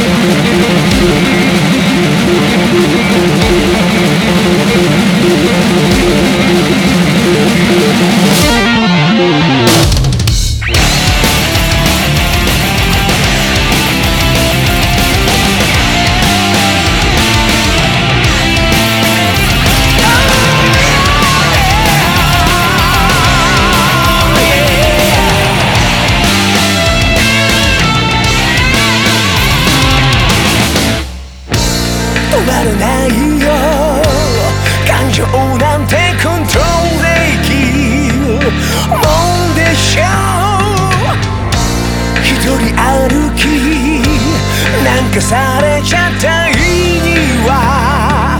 Música 消されちゃった意味は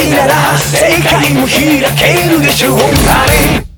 いなら世界も開けるでしょう。